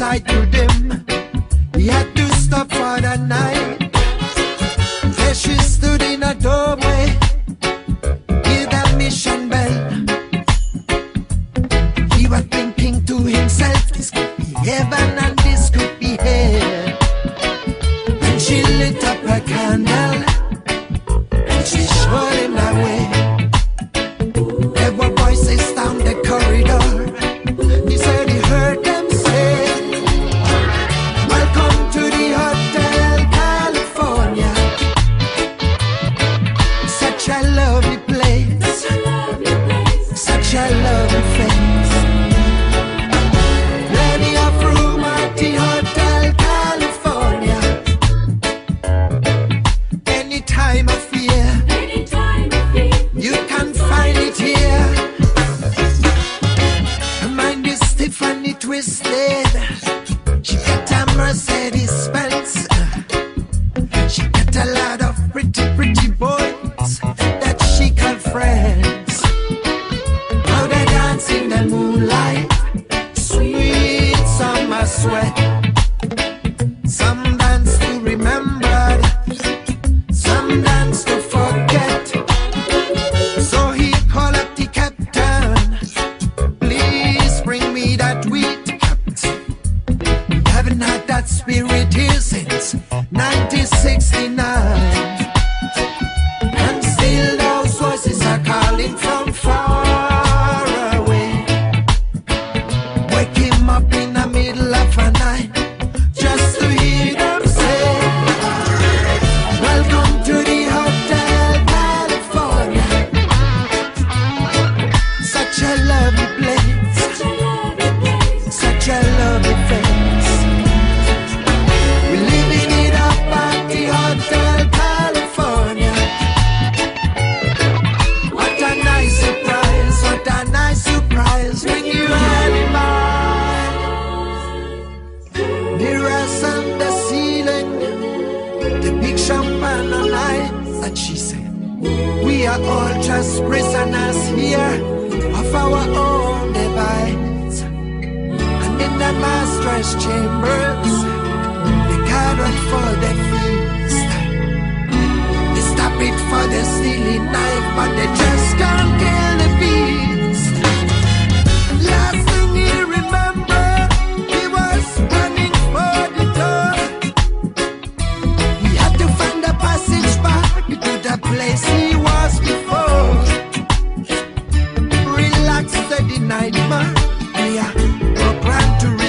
Inside to them. twisted. with you since 1969. And still those voices are calling from far away. Wake him up in the middle of the night just to hear them say, Welcome to the Hotel California. Such a love. big champagne and ice. And she said, We are all just prisoners here of our own device. And in that master's chambers. night, man. Yeah, no plan to